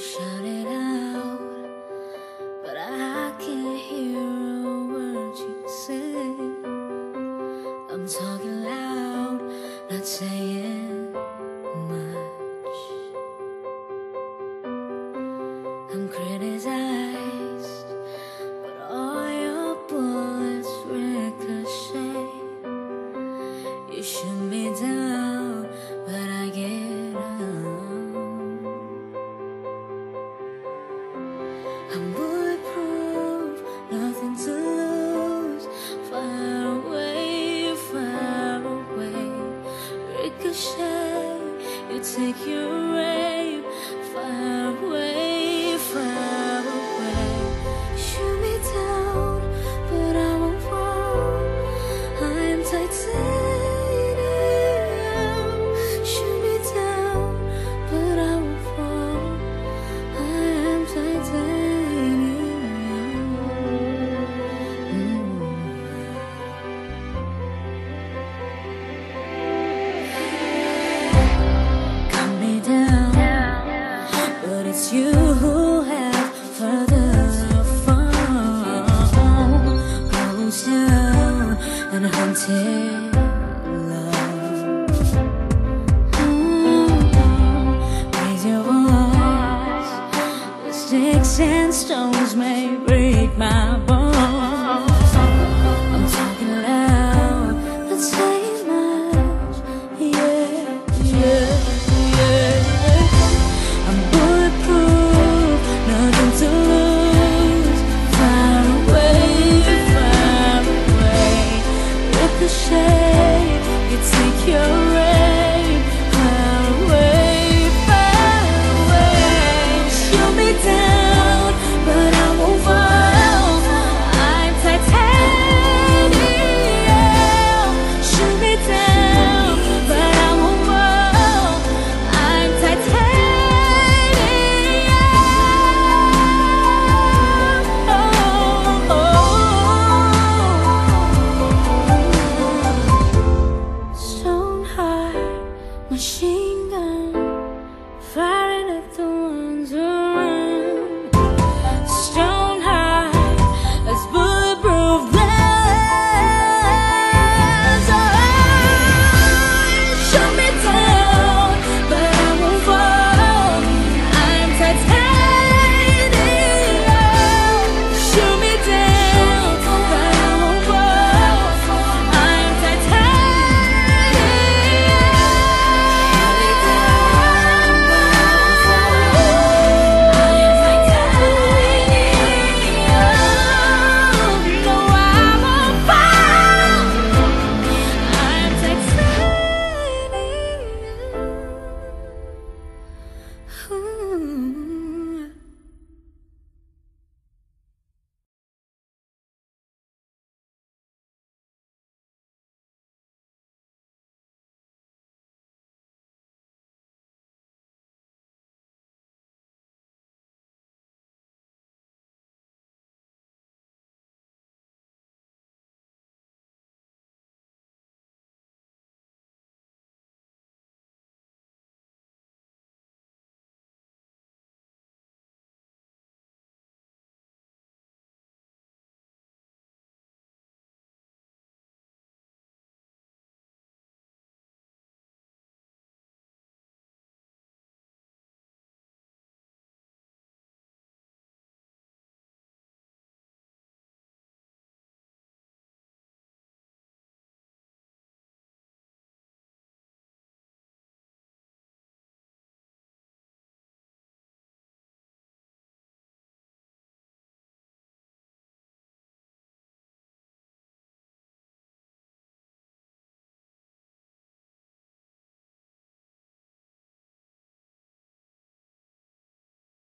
Shout it out, but I can't hear a word you say. I'm talking loud, not saying take your you who have further fall. Closer and haunted love. Mm, Raise your voice. Sticks and stones may 我心